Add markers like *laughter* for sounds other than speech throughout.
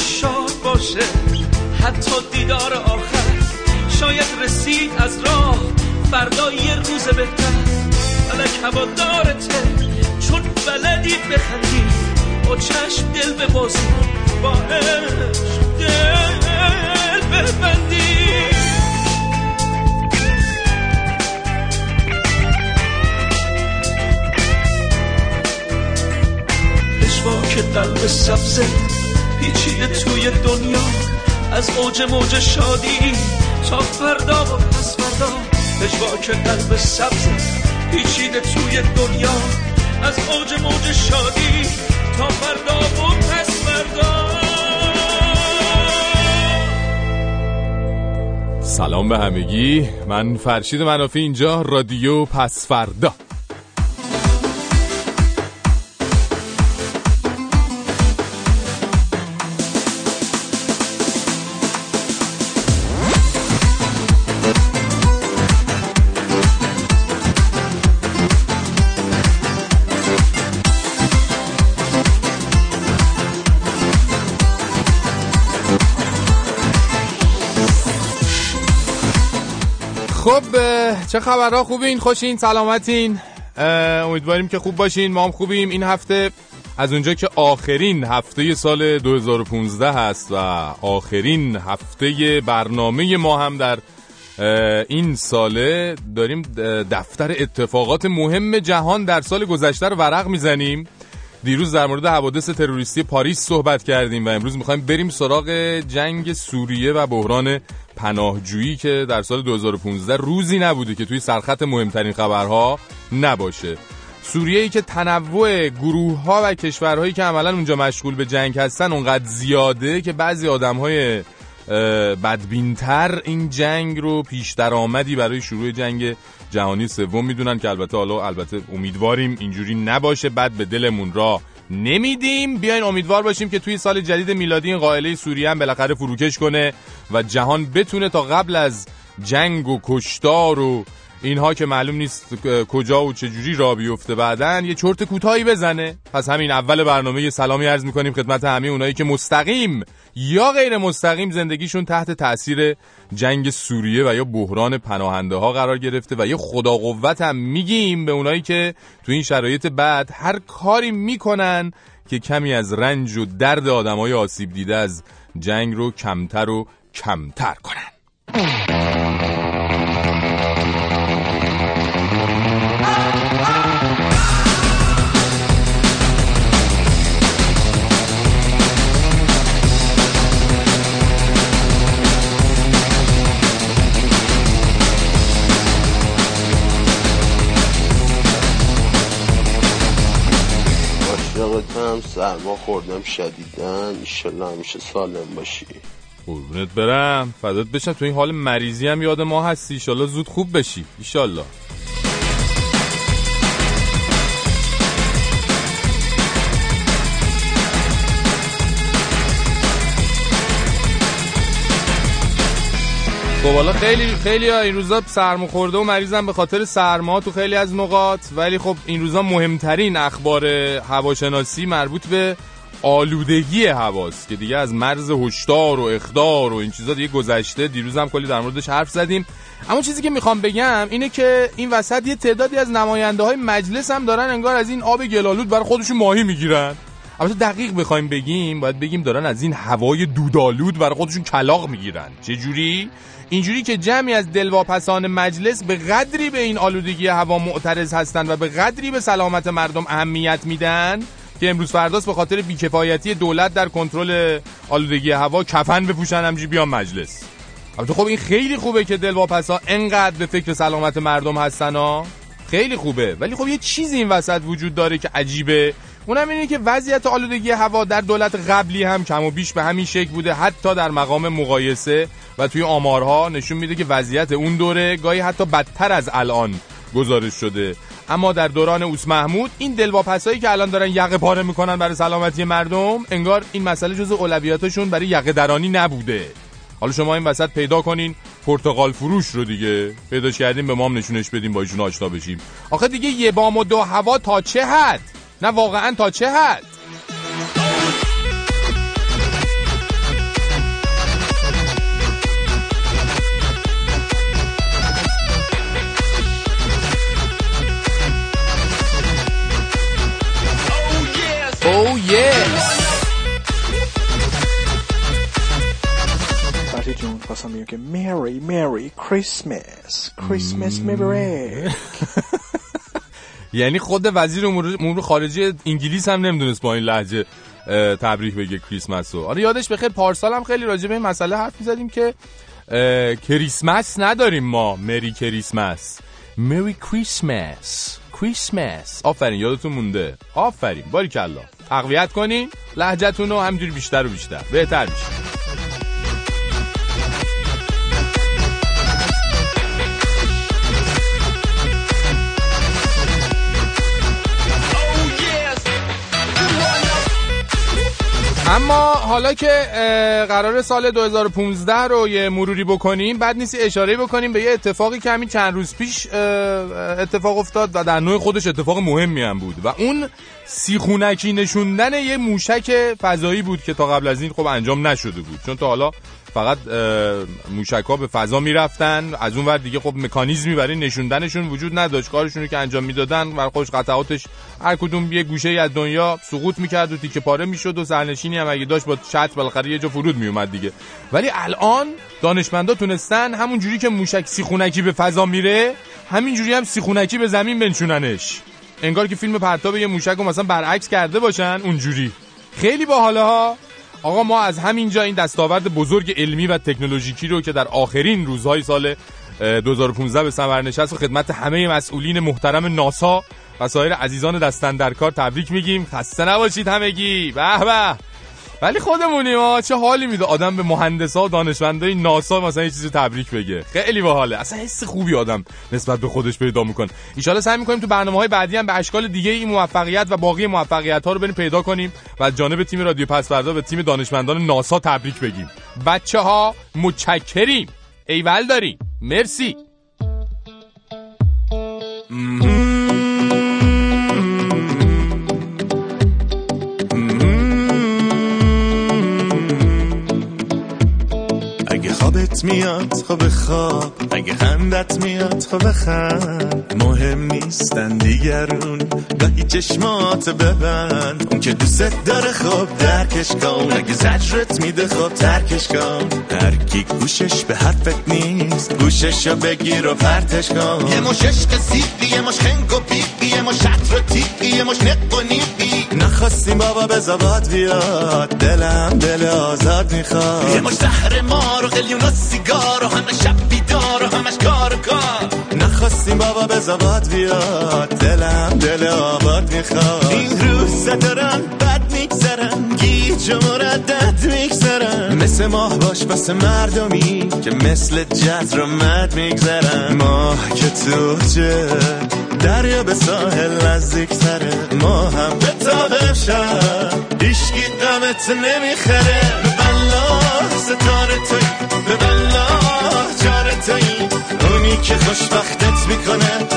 شاد باشه. حتی دیدار آخر شاید رسید از راه. فردا یه روز بهتر. فلک هوا دارته چون بلدی بخندی. با چشم دل به بازی. با دل ببندی. که قلب سبزه پیچیده توی دنیا. از اوج موج شادی تا فردا و پس فردا. که قلب سبزه پیچیده توی دنیا. از اوج موج شادی تا فردا و پس فردا. سلام به همگی. من فرشید منافی اینجا رادیو پس فردا. چه خبرها؟ خوبین؟ خوشین؟ سلامتین؟ امیدواریم که خوب باشین. ما هم خوبیم. این هفته از اونجا که آخرین هفته سال 2015 هست و آخرین هفته برنامه ما هم در این ساله داریم دفتر اتفاقات مهم جهان در سال گذشته رو ورق می‌زنیم. دیروز در مورد حوادث تروریستی پاریس صحبت کردیم و امروز می‌خوایم بریم سراغ جنگ سوریه و بحران پناهجویی که در سال 2015 روزی نبوده که توی سرخط مهمترین خبرها نباشه. سوریه ای که تنوع گروه ها و کشورهایی که عملا اونجا مشغول به جنگ هستن اونقدر زیاده که بعضی آدم های بدبینتر این جنگ رو پیش درآمدی برای شروع جنگ جهانی سوم می‌دونن که البته حالا البته امیدواریم اینجوری نباشه بعد به دلمون را نمیدیم. بیاین امیدوار باشیم که توی سال جدید میلادی این قائله سوریه هم بالاخره فروکش کنه و جهان بتونه تا قبل از جنگ و کشتار و اینها که معلوم نیست کجا و چجوری را بیفته بعدن یه چرت کوتاهی بزنه. پس همین اول برنامه یه سلامی عرض می‌کنیم خدمت همه اونایی که مستقیم یا غیر مستقیم زندگیشون تحت تاثیر جنگ سوریه و یا بحران پناهنده ها قرار گرفته و یه خدا قوت هم میگیم به اونایی که تو این شرایط بعد هر کاری می‌کنن که کمی از رنج و درد آدمای آسیب دیده از جنگ رو کمتر و کمتر کنن. سرما خوردم شدیدن ایشالله همیشه سالم باشی. قربونت برم. فدات بشم. تو این حال مریضی هم یاد ما هستی. ایشالله زود خوب بشی. ایشالله خب حالا خیلی خیلی این روزا سرما خورده و مریضم به خاطر سرما تو خیلی از نقاط ولی خب این روزا مهمترین اخبار هواشناسی مربوط به آلودگی هواست که دیگه از مرز هشدار و اخدار و این چیزا دیگه گذشته دیروز هم کلی در موردش حرف زدیم. اما چیزی که می‌خوام بگم اینه که این وسط یه تعدادی از نماینده های مجلس هم دارن انگار از این آب گلالود برای خودشون ماهی می‌گیرن. البته دقیق بخوایم بگیم باید بگیم دارن از این هوای دودالود برای خودشون کلاق می‌گیرن. چه جوری اینجوری که جمعی از دلواپسان مجلس به قدری به این آلودگی هوا معترض هستند و به قدری به سلامت مردم اهمیت میدن که امروز فرداست به خاطر بیکفایتی دولت در کنترل آلودگی هوا کفن بپوشن همجی بیان مجلس. البته خب این خیلی خوبه که دلواپسا انقدر به فکر سلامت مردم هستن ها. خیلی خوبه. ولی خب یه چیزی این وسط وجود داره که عجیبه. اونم اینه که وضعیت آلودگی هوا در دولت قبلی هم کم و بیش به همین شکل بوده حتی در مقام مقایسه. و توی آمارها نشون میده که وضعیت اون دوره گاهی حتی بدتر از الان گزارش شده. اما در دوران اوس محمود این دلواپسایی که الان دارن یقه پاره می‌کنن برای سلامتی مردم انگار این مسئله جز اولویاتشون برای یقه درانی نبوده. حالا شما این وسط پیدا کنین پرتغال فروش رو دیگه. پیداش کردیم به ما نشونش بدیم با ایشون آشنا بشیم. آخه دیگه یه بام و دو هوا تا چه حد؟ نه واقعا تا چه حد؟ Oh yes. فتی جون خواستم بگم که مری مری کریسمس کریسمس مبارک یعنی خود وزیر امور خارجه انگلیس هم نمی‌دونست با این لحجه تبریک بگه کریسمس رو آره یادش بخیر پارسال هم خیلی راجع به این مسئله حرف می‌زدیم که کریسمس نداریم ما. مری کریسمس. مری کریسمس کریسمس آفرین یادتون مونده. آفرین باری کلا تقویت کنین لحجتون رو همجوری بیشتر و بیشتر. بهتر میشه. اما حالا که قرار سال 2015 رو یه مروری بکنیم بعد نیستی اشاره بکنیم به یه اتفاقی که همین چند روز پیش اتفاق افتاد و در نوع خودش اتفاق مهمی هم بود. و اون سیخونکی نشوندن یه موشک فضایی بود که تا قبل از این خب انجام نشده بود. چون تا حالا فقط موشک ها به فضا می‌رفتن. از اون ور دیگه خب مکانیزمی برای نشوندنشون وجود نداشت. کارشون رو که انجام می‌دادن بر خودش قطعاتش هر کدوم یه گوشه از دنیا سقوط می‌کرد و تیکه پاره می‌شد و سرنشینی هم اگه داشت با شط بالاخره یه جا فرود میومد دیگه. ولی الان دانشمندا تونستن همون جوری که موشک سیخونکی به فضا میره همین جوری هم سیخونکی به زمین بنشوننش. انگار که فیلم پرتاب یه موشک رو مثلا برعکس کرده باشن اونجوری. خیلی باحاله ها. آقا ما از همینجا این دستاورد بزرگ علمی و تکنولوژیکی رو که در آخرین روزهای سال 2015 به ثمر نشست و خدمت همه مسئولین محترم ناسا و سایر عزیزان دستن در کار تبریک میگیم. خسته نباشید همگی. به به. ولی خودمونیم ها چه حالی میده؟ آدم به مهندسا و دانشمندای ناسا مثلا یه چیزی تبریک بگه. خیلی باحاله. اصلا حس خوبی آدم نسبت به خودش پیدا می‌کنه. ان سعی می‌کنیم تو برنامه های بعدی هم به اشکال دیگه این موفقیت و باقی موفقیت ها رو بریم پیدا کنیم و از جانب تیم رادیو پس فردا به تیم دانشمندان ناسا تبریک بگیم. بچه ها متشکریم. ایول داریم. مرسی. میاد خب خواب. اگه خندت میاد خب خند. مهم نیستن دیگرون گاهی چشمات ببند. اون که دوست داره خب درکش کن. اگه زجرت میده خب ترکش کن. هر کی گوشش به حرفت نیست. گوشش رو بگیر و پرتش کن. یه مش عشق یه مش خنگ و بیقی یه مش شطر و یه مش نق و نخواستیم بابا به زباد بیاد. دلم دل آزاد می‌خواد. یه مش زهر مار و قلیون و سیگار و همه شب بیدار و همش کار و کار. نخواستیم بابا به زباد بیاد. دلم دل آباد می‌خواد. این روز دارن بد میگذرن گیج و مردد میگذرن مثل ماه باش بس مردمی که مثل جزر و مد میگذرن. ماه که تو دریا به ساحل نزدیک تره ما هم به تاقم شد ایشگی قمت نمی‌خره. به بلا ستاره توی خوشبختت می‌کنه.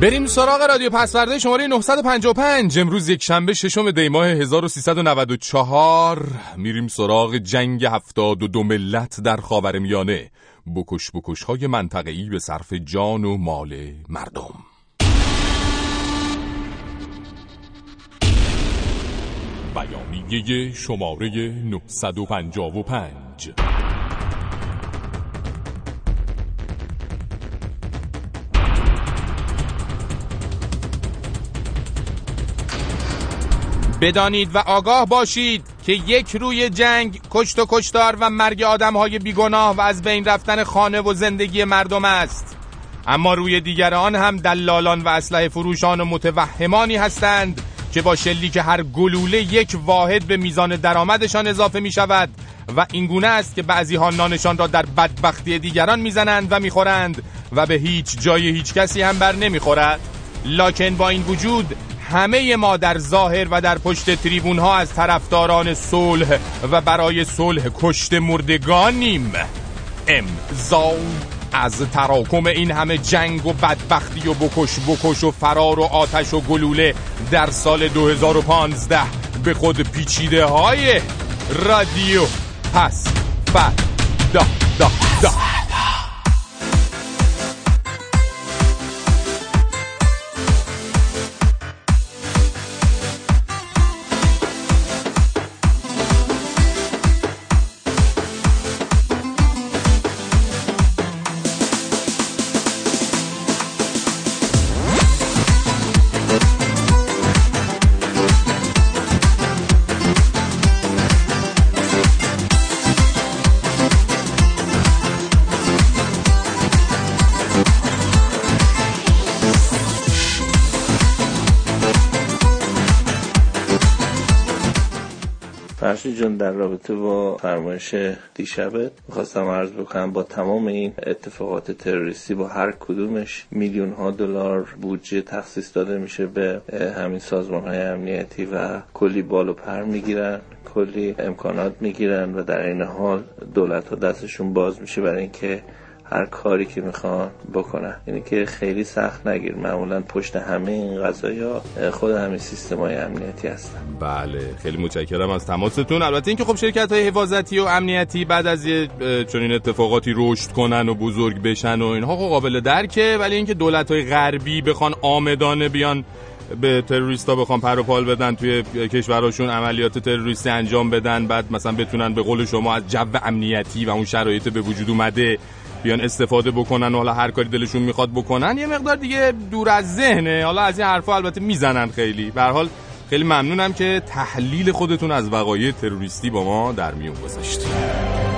بریم سراغ رادیو پسورده شماره 955 امروز یک شنبه ششم دی ماه 1394 میریم سراغ جنگ 72 ملت در خاورمیانه بکش بکش های منطقه‌ای به صرف جان و مال مردم. بیانیه شماره 955 بدانید و آگاه باشید که یک روی جنگ کشت و کشتار و مرگ آدم های بیگناه و از بین رفتن خانه و زندگی مردم است. اما روی دیگر آن هم دلالان و اسلحه فروشان و متوهمانی هستند که با شلیک هر گلوله یک واحد به میزان درآمدشان اضافه می شود و اینگونه است که بعضی ها نانشان را در بدبختی دیگران می‌زنند و می‌خورند و به هیچ جای هیچ کسی هم بر نمی‌خورد. لکن با این وجود همه ما در ظاهر و در پشت تریبون ها از طرفداران صلح و برای صلح کشت مردگانیم. امضا از تراکم این همه جنگ و بدبختی و بکش بکش و فرار و آتش و گلوله در سال 2015 به خود پیچیده های رادیو. پس فر دا دا دا در رابطه با فرمایش دیشبت می‌خواستم عرض بکنم با تمام این اتفاقات تروریستی با هر کدومش میلیون ها دلار بودجه تخصیص داده میشه به همین سازمان های امنیتی و کلی بال و پر می‌گیرن کلی امکانات می‌گیرن و در این حال دولت ها دستشون باز میشه برای اینکه هر کاری که می‌خوان بکنن. اینه که خیلی سخت نگیر. معمولا پشت همه این قضايا خود همین سیستم های امنیتی هستن. بله خیلی متشکرم از تماستون. البته اینکه خب شرکت های حفاظتی و امنیتی بعد از یه چنین اتفاقاتی رشد کنن و بزرگ بشن و اینها خب قابل درکه. ولی اینکه دولت های غربی بخوان آمدانه بیان به تروریستا بخوام پر و پال بدن توی کشورشون عملیات تروریستی انجام بدن بعد مثلا بتونن به قول شما از جو امنیتی و اون شرایط به وجود اومده بیان استفاده بکنن و حالا هر کاری دلشون می‌خواد بکنن یه مقدار دیگه دور از ذهنه. حالا از این حرفا البته می‌زنن خیلی. به حال خیلی ممنونم که تحلیل خودتون از وقایع تروریستی با ما در میون گذاشتید.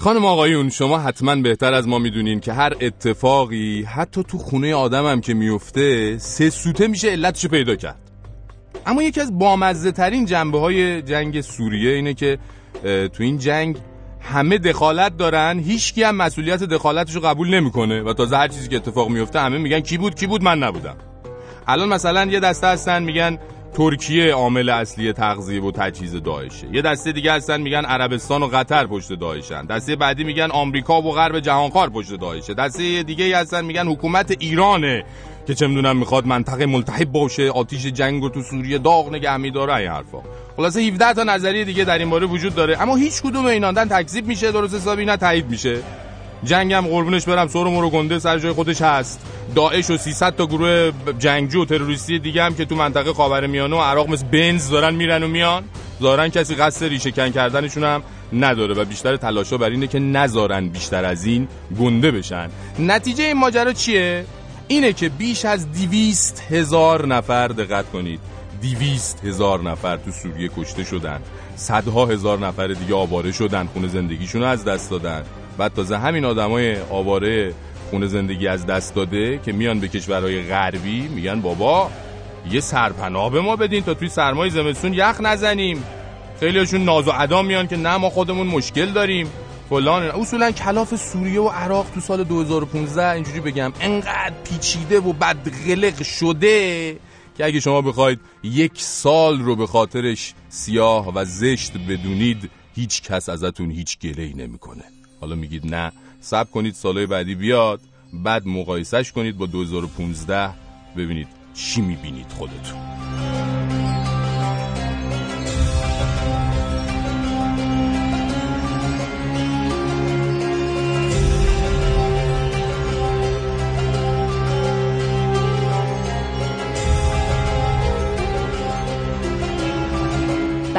خانم آقایون شما حتما بهتر از ما می‌دونین که هر اتفاقی حتی تو خونه آدم هم که میفته سه سوته میشه علتشو پیدا کرد. اما یکی از بامزه ترین جنبه های جنگ سوریه اینه که تو این جنگ همه دخالت دارن هیچکی هم مسئولیت دخالتشو قبول نمی‌کنه و تازه هر چیزی که اتفاق میفته همه میگن کی بود کی بود من نبودم. الان مثلا یه دسته هستن میگن ترکیه عامل اصلی تغذیه و تجهیز داعشه. یه دسته دیگه هستن میگن عربستان و قطر پشت داعشن. دسته بعدی میگن آمریکا و غرب جهانخوار پشت داعشه. دسته دیگه هستن میگن حکومت ایرانه که چه می‌دونم می‌خواد منطقه ملتهب باشه آتیش جنگ و تو سوریه داغ نگه میداره این حرفا. خلاصه 17 تا نظریه دیگه در این باره وجود داره. اما هیچ کدوم اینا تکذیب میشه درست حسابی نه تایید میشه. جنگم قربونش برم سر و گنده سر جای خودش هست. داعش و 300 تا گروه جنگجو و تروریستی دیگه هم که تو منطقه خاورمیانه و عراق مثل بنز دارن میرن و میان. دارن کسی قصد ریشه کن کردنشون هم نداره و بیشتر تلاشا بر اینه که نذارن بیشتر از این گنده بشن. نتیجه این ماجرا چیه؟ اینه که بیش از دیویست هزار نفر دقت کنید. دیویست هزار نفر تو سوریه کشته شدن. صدها هزار نفر دیگه آواره شدن خونه زندگیشون رو از دست دادن. بعد تازه همین آدمای آواره خونه زندگی از دست داده که میان به کشورهای غربی میگن بابا یه سرپناه به ما بدین تا توی سرمای زمستون یخ نزنیم. خیلیشون ناز و عدا میان که نه ما خودمون مشکل داریم. فلان اصولا کلاف سوریه و عراق تو سال 2015 اینجوری بگم انقدر پیچیده و بدغلق شده که اگه شما بخواید یک سال رو به خاطرش سیاه و زشت بدونید هیچ کس ازتون هیچ گلهی نمی‌کنه. حالا میگید نه. سب کنید سالهای بعدی بیاد بعد مقایسش کنید با 2015 ببینید چی می‌بینید خودتون.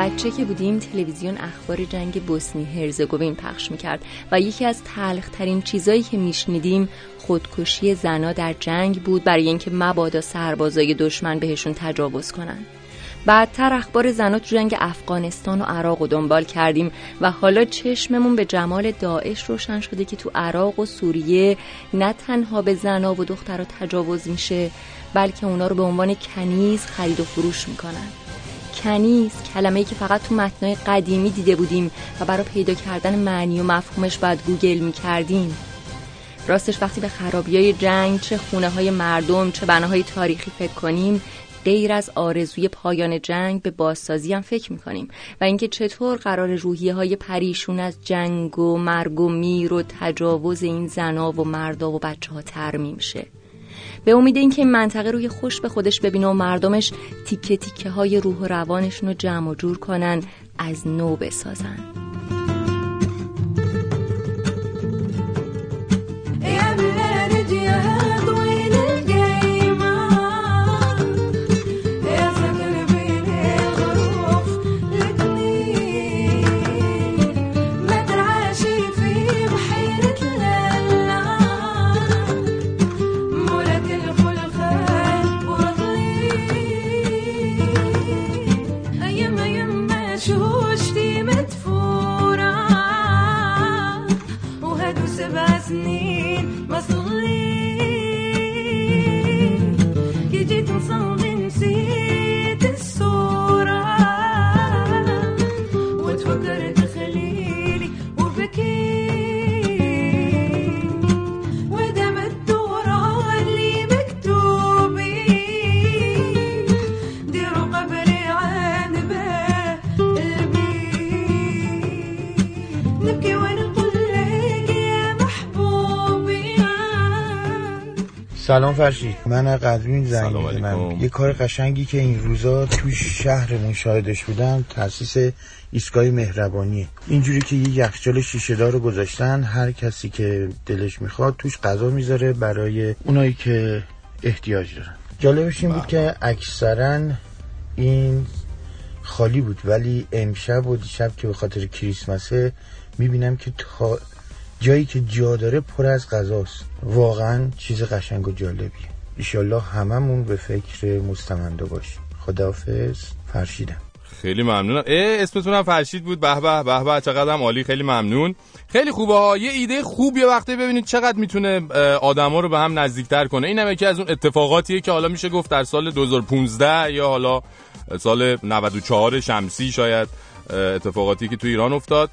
بچه که بودیم تلویزیون اخبار جنگ بوسنی هرزگوین پخش می‌کرد و یکی از تلخترین چیزایی که میشنیدیم خودکشی زنا در جنگ بود برای اینکه مبادا سربازای دشمن بهشون تجاوز کنن. بعدتر اخبار زنا تو جنگ افغانستان و عراق و دنبال کردیم و حالا چشممون به جمال داعش روشن شده که تو عراق و سوریه نه تنها به زنا و دخترها تجاوز میشه بلکه اونا رو به عنوان کنیز خرید و فروش می‌کنن. کنیز کلمه که فقط تو متنای قدیمی دیده بودیم و برای پیدا کردن معنی و مفهومش باید گوگل می کردیم راستش وقتی به خرابی های جنگ چه خونه های مردم چه بناهای تاریخی فکر کنیم غیر از آرزوی پایان جنگ به بازسازی هم فکر می‌کنیم. و اینکه چطور قرار روحیه های پریشون از جنگ و مرگ و میر و تجاوز این زنا و مردا و بچه ها ترمیم شه. به امید اینکه این منطقه روی خوش به خودش ببینه و مردمش تیکه تیکه های روح و روانشون رو جمع و جور کنن از نو بسازن. سلام فرشید من قزوین زنگ می‌زنم. یه کار قشنگی که این روزا تو شهرمون شاهدش بودم تاسیس ایستگاه مهربانیه اینجوری که یه یخچال شیشه دار رو گذاشتن هر کسی که دلش می‌خواد توش غذا می‌ذاره برای اونایی که احتیاج دارن. جالبش این بود که اکثرا این خالی بود ولی امشب و دیشب که به خاطر کریسمسه می‌بینم که تا جایی که جا داره پر از غذاست. واقعا چیز قشنگ و جالبیه. ایشالله هممون به فکر مستمنده باشیم. خداحافظ. فرشیدم. خیلی ممنونم. اه اسمتون هم فرشید بود. به به به به. چقدر هم عالی. خیلی ممنون. خیلی خوبه ها. یه ایده خوب یه وقتی ببینید چقدر می‌تونه آدما رو به هم نزدیکتر کنه. این هم یکی از اون اتفاقاتیه که حالا میشه گفت در سال 2015 یا حالا سال 94 شمسی شاید اتفاقاتی که تو ایران افتاد.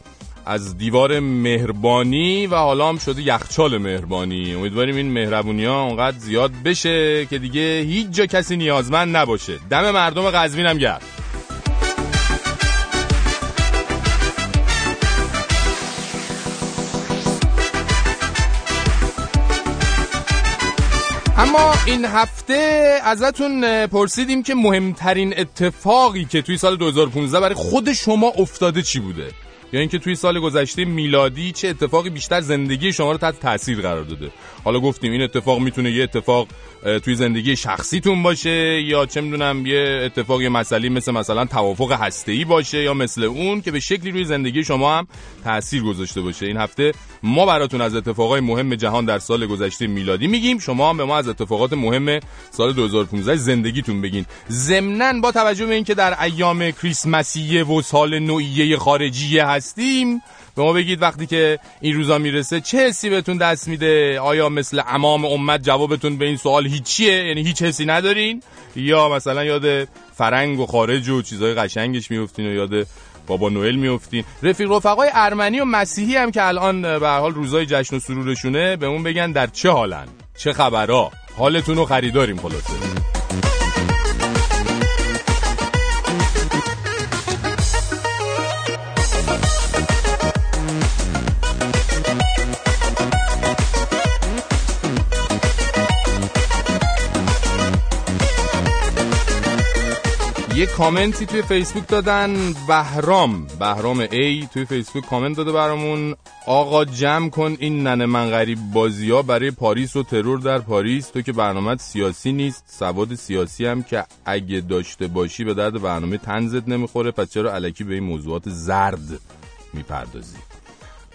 از دیوار مهربانی و حالا هم شده یخچال مهربانی. امیدواریم این مهربونی ها اونقدر زیاد بشه که دیگه هیچ جا کسی نیازمند نباشه. دم مردم قزوین هم گرد اما این هفته ازتون پرسیدیم که مهمترین اتفاقی که توی سال 2015 برای خود شما افتاده چی بوده؟ یا اینکه توی سال گذشته میلادی چه اتفاقی بیشتر زندگی شما رو تحت تاثیر قرار داده؟ حالا گفتیم این اتفاق می‌تونه یه اتفاق توی زندگی شخصیتون باشه یا چه می‌دونم یه اتفاق یه مسئله مثل مثلا توافق هسته‌ای باشه یا مثل اون که به شکلی روی زندگی شما هم تاثیر گذاشته باشه. این هفته ما براتون از اتفاقای مهم جهان در سال گذشته میلادی میگیم. شما هم به ما از اتفاقات مهم سال 2015 زندگیتون بگین. ضمناً با توجه به اینکه در ایام کریسمسیه و سال نوئیه خارجیه هستیم. به ما بگید وقتی که این روزا می‌رسه چه حسی بهتون دست میده؟ آیا مثل امام امت جوابتون به این سوال هیچیه؟ یعنی هیچ حسی ندارین؟ یا مثلا یاد فرنگ و خارج و چیزای قشنگش میفتین و یاد بابا نوئل میفتین؟ رفیق رفقای ارمنی و مسیحی هم که الان به حال روزای جشن و سرورشونه به اون بگن در چه حالن؟ چه خبرها؟ حالتون رو خریداریم خلاصه. یه کامنتی توی فیسبوک دادن. بهرام. بهرام ای توی فیسبوک کامنت داده برامون. آقا جمع کن این ننه من غریب بازی ها برای پاریس و ترور در پاریس. تو که برنامه سیاسی نیست سواد سیاسی هم که اگه داشته باشی به درد برنامه تنزت نمی‌خوره. پس چرا علکی به این موضوعات زرد می‌پردازی؟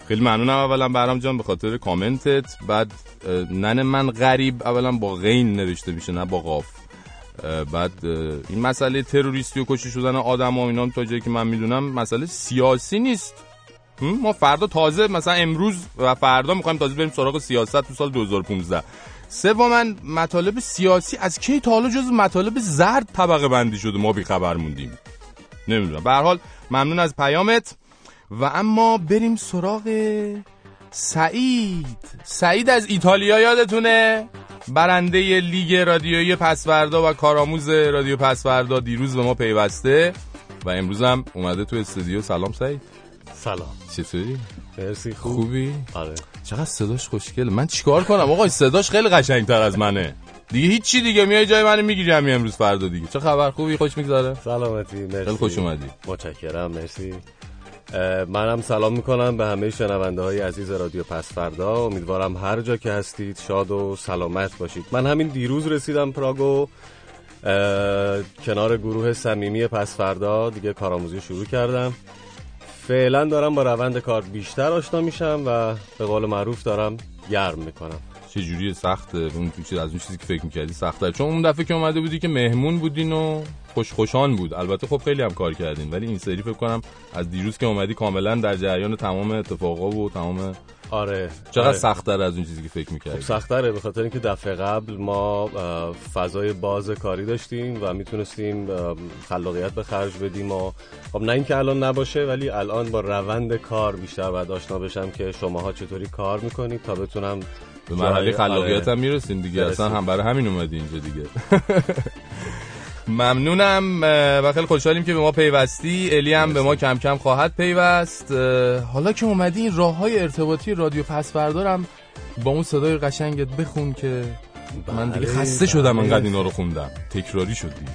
خیلی ممنونم اولا برام جان به خاطر کامنتت. بعد ننه من غریب اولا با غین نوشته میشه نه با قاف. بعد این مسئله تروریستی و کشته شدن آدم ها اینا تا جایی که من می‌دونم مسئله سیاسی نیست؟ ما فردا تازه مثلا امروز و فردا می‌خوایم تازه بریم سراغ سیاست تو سال 2015 سوما مطالب سیاسی از کی تا حالا جز مطالب زرد طبقه بندی شده ما بیخبر موندیم؟ نمی‌دونم. به حال ممنون از پیامت. و اما بریم سراغ سعید. سعید از ایتالیا یادتونه؟ برنده لیگ رادیویی پسوردا و کارآموز رادیو پسوردا دیروز به ما پیوسته و امروز هم اومده تو استودیو. سلام سعید. سلام. چطوری؟ مرسی خوب؟ خوبی؟ آره. چقدر صداش خوشگله. من چیکار کنم؟ آقا صداش خیلی قشنگتر از منه. دیگه هیچی دیگه. میای جای منو می‌گیری همین امروز فردا دیگه. چه خبر؟ خوبی؟ خوش می‌گذاره سلامتی مرسی. خیلی خوش اومدی. متشکرم مرسی. منم سلام می‌کنم به همه شنونده های عزیز رادیو پسفردا امیدوارم هر جا که هستید شاد و سلامت باشید. من همین دیروز رسیدم پراگ و اه، کنار گروه صمیمی پسفردا دیگه کارآموزی شروع کردم. فعلا دارم با روند کار بیشتر آشنا میشم و به قول معروف دارم گرم می‌کنم. چه جوری سخته. اون چیز از اون چیزی که فکر می‌کردی سخته. چون اون دفعه که اومده بودی که مهمون بودین و خوش خوشان بود. البته خب خیلی هم کار کردین. ولی این سری فکر کنم از دیروز که اومدی کاملا در جریان تمام اتفاقا و تمام آره چقدر آره. سخت‌تر از اون چیزی که فکر خب می‌کردی سختره به خاطر اینکه دفعه قبل ما فضای باز کاری داشتیم و می‌تونستیم خلاقیت به خرج بدیم و خب نه اینکه الان نباشه ولی الان با روند کار بیشتر باید آشنا بشم که شماها چطوری کار می‌کنید تا بتونم به مرحله جای- خلاقیت هم آره. می‌رسیم دیگه. اصلا. هم برای همین اومدی اینجا دیگه. *laughs* ممنونم. و خیلی خوشحالیم که به ما پیوستی. الی هم به ما کم کم خواهد پیوست. حالا که اومدی این راه های ارتباطی رادیو پس فردا رم. با اون صدای قشنگت بخون که من دیگه بله، خسته شدم بله. انقدر اینا رو خوندم. تکراری شد دیگه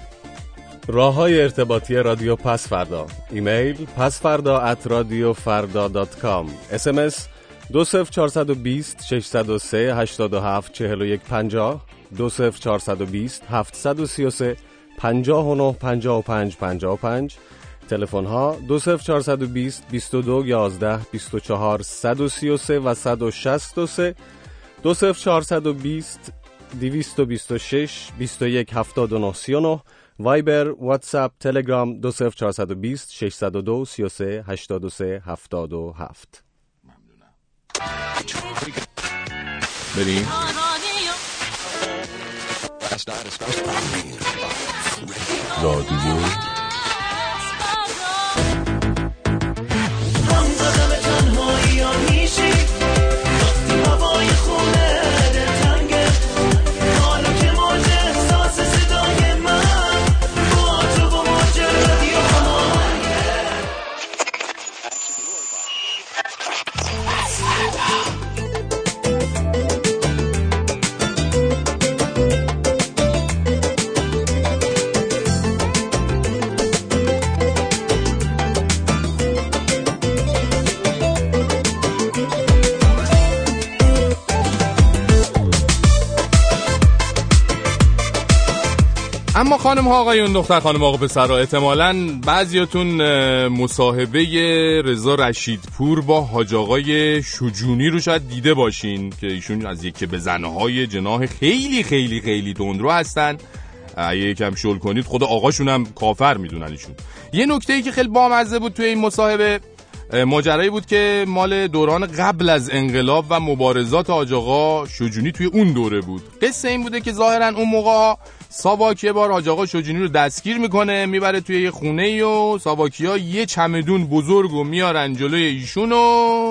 راه های ارتباطی رادیو پس فردا. ایمیل پس فردا at رادیو فردا dot com اسمس دو صفر 420 603 87 41 50 دو صفر 420 733 59 55 55 تلفن ها دو صفر 420 22 11 24 133 و 163 دو صفر 420 226 21 79 39 وایبر واتساپ تلگرام دو صفر 420 602 33 83 77 بریم رادیو همزدم تنهایی ها میشی اما خانم ها آقایون دختر خانم آقا پسرها احتمالاً بعضیاتون مصاحبه رضا رشیدپور با حاج آقای شجونی رو شاید دیده باشین که ایشون از یکی به زنهای جناح خیلی خیلی خیلی تندرو هستن. اگه یکم شل کنید خود آقاشون هم کافر می‌دونن ایشون. یه نکته ای که خیلی بامزه بود توی این مصاحبه ماجرایی بود که مال دوران قبل از انقلاب و مبارزات حاج آقا شجونی توی اون دوره بود. قصه این بوده که ظاهرا اون موقع ساواک یه بار حاج آقا شجونی رو دستگیر می‌کنه می‌بره توی یه خونه ای و ساواکی ها یه چمدون بزرگ و میارن جلوی ایشون و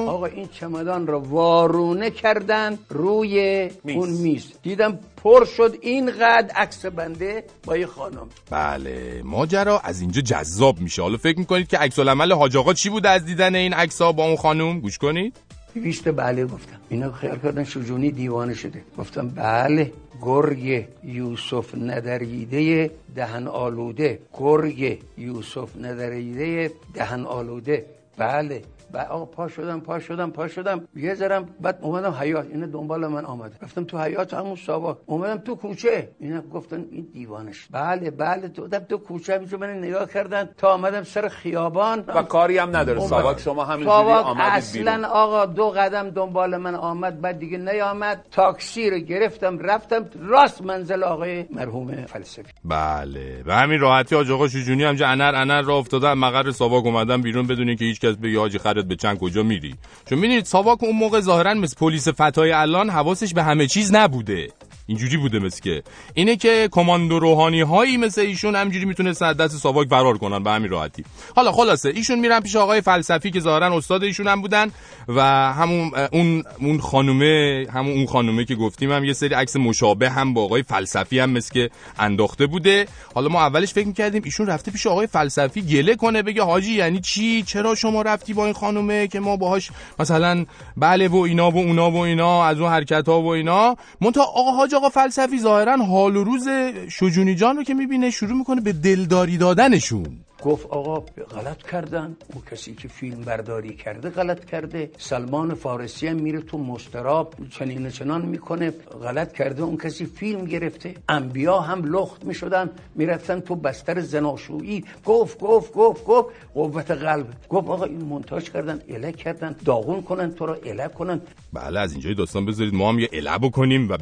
آقا این چمدان رو وارونه کردن روی اون میز. دیدم پر شد اینقدر عکس بنده با یه خانم. بله ماجرا از اینجا جذاب میشه. حالا فکر می‌کنید که عکس العمل حاج آقا چی بود از دیدن این عکس ها با اون خانم؟ گوش کنید. بیست بله گفتم. اینا خیال کردن شجونی دیوانه شده. گفتم بله گرگ یوسف ندریده دهن آلوده. گرگ یوسف ندریده دهن آلوده. بله. و آقا پا شدم پا شدم پا شدم. یه ذرم بعد اومدم حیات اینا دنبال من آمد رفتم تو حیات همون ساوا. اومدم تو کوچه. اینا گفتن این دیوانش. بله بله. تو تو کوچه همینجا من نگاه کردن. تا آمدم سر خیابان. و کاری هم نداره. ساواک شما همینجوری آمدید اصلا آقا دو قدم دنبال من آمد. بعد دیگه نیامد. تاکسی رو گرفتم رفتم. راست منزل آقای مرحوم فلسفی. بله. به همین راحتی حاج آقا شجونی هم انر انر را افتادن مقر ساواک اومدن بیرون. بدون که هیچ کس بگه حاجی خرت به چند کجا میری؟ چون می‌دونید ساواک اون موقع ظاهرا مثل پلیس فتای الان حواسش به همه چیز نبوده. اینجوری بوده مثل که. اینه که کماندو روحانی هایی مثل ایشون همجوری می‌تونه از دست ساواک فرار کنن به همین راحتی. حالا خلاصه ایشون میرن پیش آقای فلسفی که ظاهرا استاد ایشون هم بودن و همون اون اون خانومه همون اون خانومه که گفتیم هم یه سری عکس مشابه هم با آقای فلسفی هم مثل که انداخته بوده. حالا ما اولش فکر می‌کردیم ایشون رفته پیش آقای فلسفی گله کنه بگه حاجی یعنی چی؟ چرا شما رفتی با این خانومه که ما باهاش مثلا بله و اینا و اونا و اینا از اون حرکت ها و اینا؟ منتها آقا حاج آقا فلسفی ظاهرا حال و روز شجونی جان رو که می‌بینه شروع می‌کنه به دلداری دادنشون. گفت آقا غلط کردن. اون کسی که فیلم برداری کرده غلط کرده. سلمان فارسی هم میره تو مستراب چنین چنان می‌کنه. غلط کرده اون کسی فیلم گرفته. انبیا هم لخت می‌شدن می‌رفتن تو بستر زناشویی. گفت گفت گفت گفت قوت قلب. گفت آقا این مونتاژ کردن اله کردن. داغون کنن تو رو اله کنن. بله از اینجای داستان بذارید. ما هم یه اله بکنیم و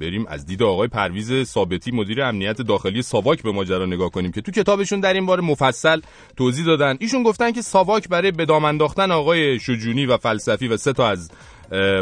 بریم از دید آقای پرویز ثابتی مدیر امنیت داخلی ساواک به ماجرا نگاه کنیم که تو کتابشون در این باره مفصل توضیح دادن. ایشون گفتن که ساواک برای به دام انداختن آقای شجونی و فلسفی و سه تا از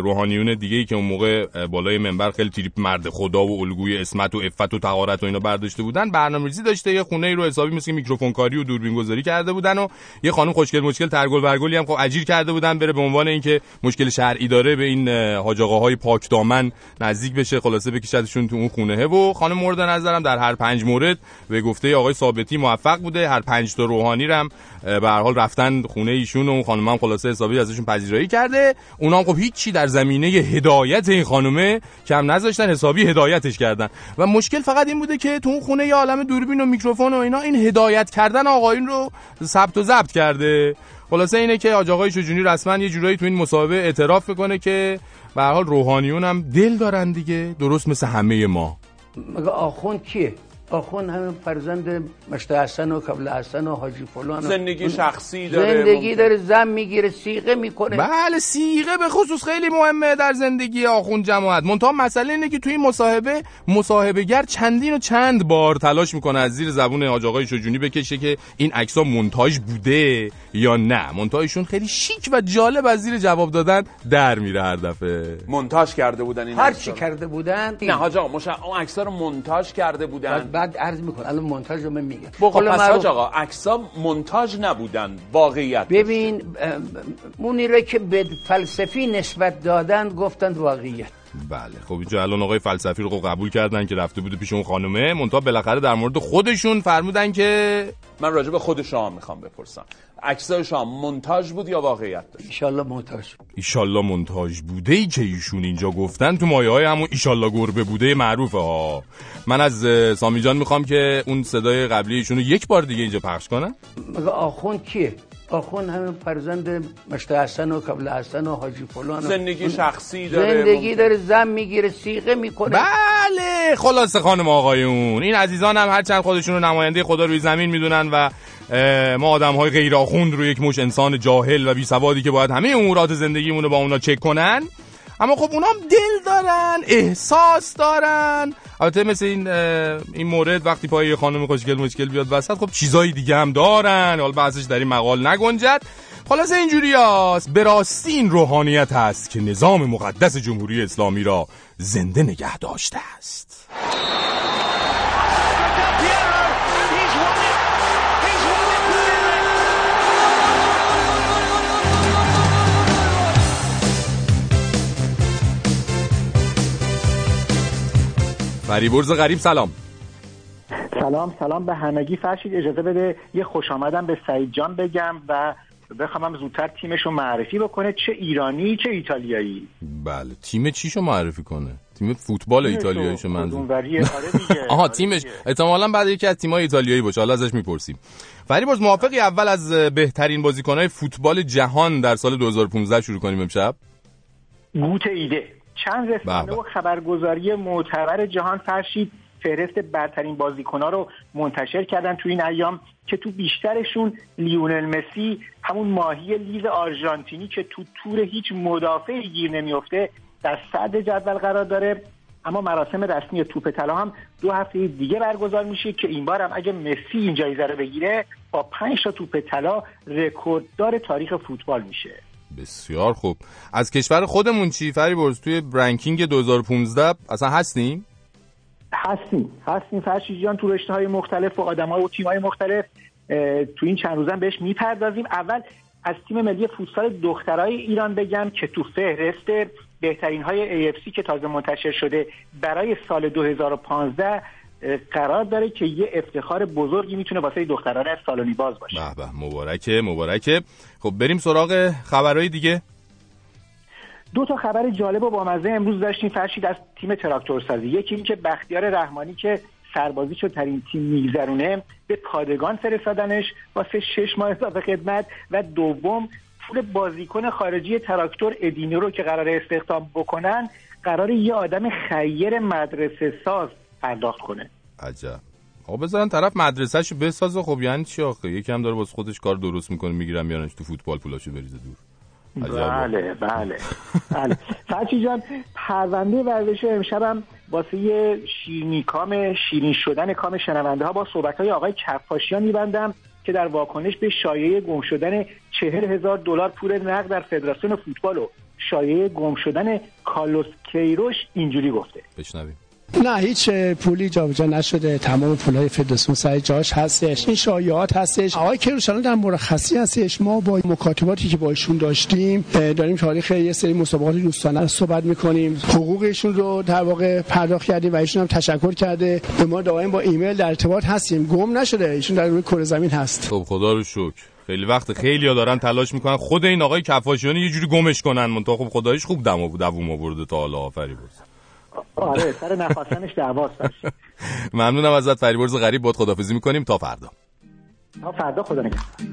روحانیون دیگه ای که اون موقع بالای منبر خیلی تریپ مرد خدا و الگوی اسمت و عفت و طهارت و اینا برداشته بودن برنامه‌ریزی داشته یه خونه ای رو حسابی مثل میکروفون کاری و دوربین گذاری کرده بودن و یه خانم خوشگل مشکل ترگل ورگلی هم خب اجیر کرده بودن بره به عنوان اینکه مشکل شرعی داره به این حاج آقاهای پاک دامن نزدیک بشه خلاصه بکشدشون تو اون خونه. و خانم مورد نظرم در هر پنج مورد به گفته آقای ثابتی موفق بوده هر پنج تا روحانی رم به هر حال رفتن خونه ایشون و اون خانم هم خلاصه حسابی ازشون پذیرایی کرده. اونا خب هیچی در زمینه هدایت این خانومه کم نذاشتن حسابی هدایتش کردن. و مشکل فقط این بوده که تو اون خونه یه عالم دوربین و میکروفون و اینا این هدایت کردن آقایون رو ثبت و ضبط کرده. خلاصه اینه که آج آقای شجونی رسما یه جورایی تو این مصاحبه اعتراف می‌کنه که به حال روحانیون هم دل دارن دیگه درست مثل همه ما. مگه آخوند کیه؟ آخوند همین فرزند مشت حسن و قبل حسن و حاجی فلان زندگی شخصی داره زندگی ممکن- داره زن می‌گیره سیغه می‌کنه. بله سیغه به خصوص خیلی مهمه در زندگی آخوند جماعت. منتها مسئله اینه که توی این مصاحبه مصاحبهگر چندین و چند بار تلاش می‌کنه از زیر زبون آج آقای شجونی بکشه که این عکس‌ها مونتاژ بوده یا نه. مونتاژشون خیلی شیک و جالب از زیر جواب دادن در میره هر دفعه. مونتاژ کرده بودن این هر چی. کرده بودن نه حاج آقا مش... اون عکس‌ها رو مونتاژ کرده بودن. بعد, عرض می‌کنه الان مونتاژ رو من میگم. معروف- حاج آقا مونتاژ نبودن واقعیت ببین را که به فلسفی نسبت دادن گفتند واقعیت. بله. خب اینجا الان آقای فلسفی رو قبول کردن که رفته بوده پیش اون خانومه. منتها بالاخره در مورد خودشون فرمودن که من راجع به خود شما می‌خوام بپرسم. عکسای شما مونتاژ بود یا واقعیت داشت؟ انشالله مونتاژ ایشالله مونتاژ بوده ای که ایشون اینجا گفتن تو مایه های همون ایشالله گربه بوده معروفه ها. من از سامی جان می‌خوام که اون صدای قبلی ایشون رو یک بار دیگه اینجا پخش کنم. مگه آخوند کیه؟ آخوند همین فرزند مشت حسن و قبل حسن و حاجی فلان و- زندگی شخصی داره زندگی داره زن می‌گیره سیغه می‌کنه بله خلاصه خانم آقایون. این عزیزان هم هرچند خودشون رو نماینده خدا روی زمین می‌دونن و ما آدم های غیر آخوند رو یک مش انسان جاهل و بی سوادی که باید همه امورات زندگیمون رو با اونا چک کنن. اما خب اونا هم دل دارن احساس دارن. البته مثل این این مورد وقتی پای یه خانم خوشگل مشکل بیاد وسط خب چیزای دیگه هم دارن. حالا بحثش در این مقال نگنجد. خلاصه اینجوری هست. به راستی این روحانیت هست که نظام مقدس جمهوری اسلامی را زنده نگه داشته است. فریبرز غریب سلام. سلام سلام به همگی. فرشید اجازه بده یه خوش آمدم به سعید جان بگم و بخوام زودتر تیمش رو معرفی بکنه. چه ایرانی چه ایتالیایی؟ بله تیم چیشو معرفی کنه؟ تیم فوتبال ایتالیاییشو منظور. آره *laughs* آها تیمش. احتمالاً بعد یکی از تیم‌های ایتالیایی باشه. حالا ازش می‌پرسیم. فریبرز موافقی اول از بهترین بازیکن‌های فوتبال جهان در سال 2015 شروع کنیم امشب؟ گوت ایده. چند رسانه بله. و خبرگزاری معتبر جهان فرشید فهرست برترین بازیکنها رو منتشر کردن تو این ایام که تو بیشترشون لیونل مسی همون ماهی لیز آرژانتینی که تو تور هیچ مدافعی گیر نمیفته در صدر جدول قرار داره اما مراسم رسمی توپ طلا هم دو هفته دیگه برگزار میشه که این بار هم اگه مسی این جایزه رو بگیره با پنج تا توپ طلا رکورددار تاریخ فوتبال میشه بسیار خوب. از کشور خودمون چی؟ فریبرز توی رنکینگ 2015 اصلا هستیم؟ هستیم. هستیم. فرشید جان تو رشته های مختلف و آدم ها و تیم های مختلف تو این چند روزم بهش می‌پردازیم. اول از تیم ملی فوتسال دخترای ایران بگم که تو فهرست بهترین های AFC که تازه منتشر شده برای سال 2015 اه، قرار داره که یه افتخار بزرگی می‌تونه واسه دختران سالونی باز باشه. به مبارکه مبارکه. خب بریم سراغ خبرهای دیگه. دو تا خبر جالب و بامزه امروز داشتیم. فرشید از تیم تراکتورسازی. یکی اینکه بختیار رحمانی که سربازی شد ترین تیم میگذرونه به پادگان فرستادنش. واسه شش ماه اضافه خدمت. و دوم پول بازیکن خارجی تراکتور ادینو رو که قرار استخدام بکنن قرار یه آدم خیر مدرسه ساز پرداخت کنه. عجب. آقا بذارن طرف مدرسهشو بسازه. خب یعنی چی آخه؟ یکی هم داره واسه خودش کار درست می‌کنه می‌گیرم میارنش تو فوتبال پولاشو بریزه دور. بله بله. بله. فرچی جان پرونده ورزش امشبم واسه یه شیرینی کام شیرین شدن کام شنونده ها با صحبت های آقای کفاشیان میبندم که در واکنش به شایعه گم شدن چهل هزار دلار پول نقد در فدراسیون فوتبال و شایعه گم شدن کارلوس کیروش اینجوری گفته. بشنویم. نه هیچ پولی جابجا نشده. تمام پولهای فدراسیون سر جاش هستش. این شایعات هستش. آقای کیروش در مرخصی هستش. ما با مکاتباتی که با ایشون داشتیم داریم تاریخ یه سری مسابقات دوستانه صحبت می‌کنیم. حقوقشون رو در واقع پرداخت کردیم و ایشون هم تشکر کرده. به ما دائم با ایمیل در ارتباط هستیم. گم نشده. ایشون در روی کره زمین هست. خب خدا رو شکر. خیلی وقت خیلی دارن تلاش می‌کنن خود این آقای کفاشیانی یه جوری گمش کنن. منتها خب خدایش خوب دم دووم آورده تا حالا فریبرز آره سر نخواستنش دعواست *laughs* ممنونم ازت فریبرز غریب بود خدافزی می‌کنیم. تا فردا. تا فردا خدا نگهدار.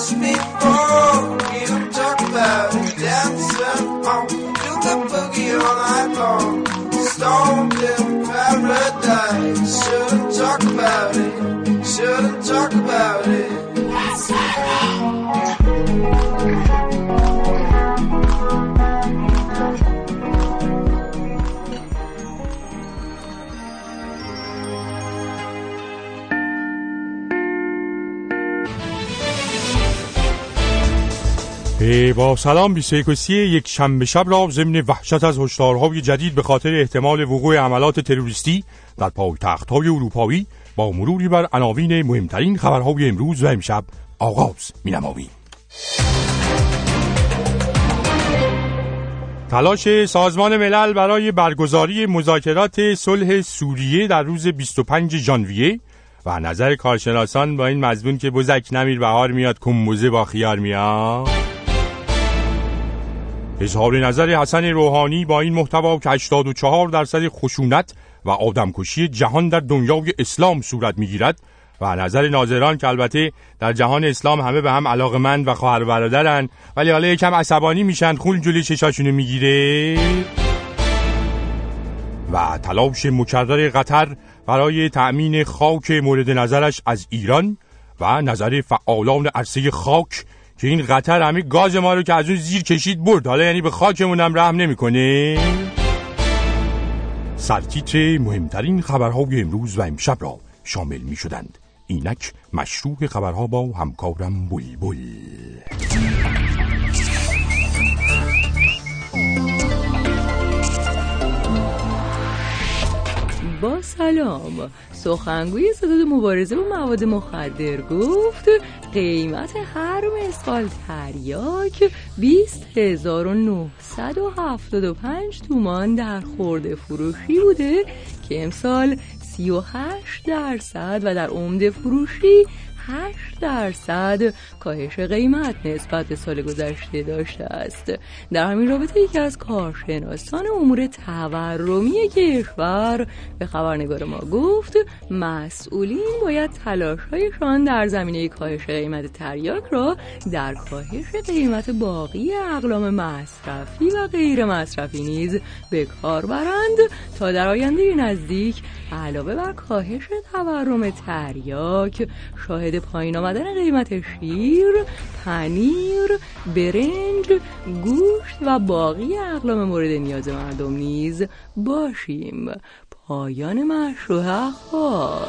Like this before. We talk about. Dancing on. Do the boogie all night long. Stoned in paradise. Shouldn't talk about it. با سلام 21 یک شنبه شب را ضمن وحشت از هشدارهای جدید به خاطر احتمال وقوع عملات تروریستی در پایتخت‌های اروپایی با مروری بر عناوین مهمترین خبرهای امروز و امشب آغاز می‌نماییم. تلاش سازمان ملل برای برگزاری مذاکرات صلح سوریه در روز 25 ژانویه و نظر کارشناسان با این مضمون که بزک نمیر بهار میاد کمبوزه با خیار میاد اظهار نظر حسن روحانی با این محتوا که 84 درصد خشونت و آدمکشی جهان در دنیای اسلام صورت می‌گیرد و نظر ناظران که البته در جهان اسلام همه به هم علاقمند و خواهر برادرن ولی حالا یکم عصبانی میشن خون جلوی چشاشونو می‌گیره. و تلاش مکرر قطر برای تأمین خاک مورد نظرش از ایران و نظر فعالان عرصه خاک که این قطر همه گاز ما رو که از اون زیر کشید برد. حالا یعنی به خاکمون هم رحم نمی‌کنه. سرتیتر مهمترین خبرهای امروز و امشب را شامل می شدند اینک مشروع خبرها با همکارم بلبل. با سلام. سخنگوی صداد مبارزه با مواد مخدر گفت قیمت هر مسقال تریاک 20975 تومان در خورده فروشی بوده که امسال 38 درصد و در عمده فروشی 8 درصد کاهش قیمت نسبت به سال گذشته داشته است. در همین رابطه یکی از کارشناسان امور تورمی کشور به خبرنگار ما گفت مسئولین باید تلاشهایشان در زمینه کاهش قیمت تریاک را در کاهش قیمت باقی اقلام مصرفی و غیر مصرفی نیز به کار برند تا در آینده نزدیک علاوه بر کاهش تورم تریاک شاهد پایین آمدن قیمت شیر، پنیر، برنج، گوشت و باقی اقلام مورد نیاز مردم نیز باشیم. پایان مشروع اخبار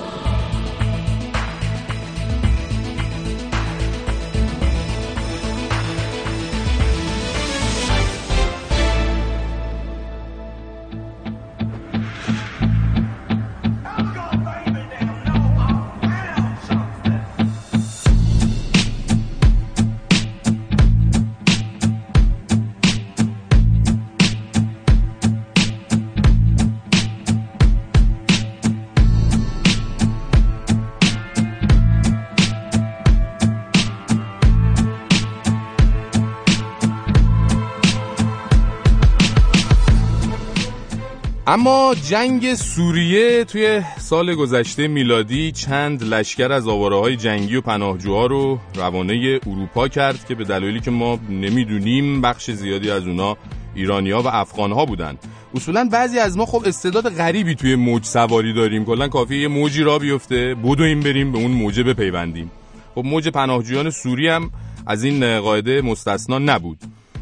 اما جنگ سوریه توی سال گذشته میلادی چند لشکر از آواره های جنگی و پناهجوها رو روانه اروپا کرد که به دلایلی که ما نمی‌دونیم بخش زیادی از اونا ایرانیا و افغانها بودن. اصولا بعضی از ما خب استعداد غریبی توی موج سواری داریم. کلا کافیه یه موجی را بیفته بدویم بریم به اون موجه بپیوندیم. خب موج پناهجویان سوری هم از این قاعده مستثنا نبود.